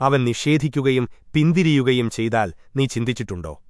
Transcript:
അവൻ നിഷേധിക്കുകയും പിന്തിരിയുകയും ചെയ്താൽ നീ ചിന്തിച്ചിട്ടുണ്ടോ?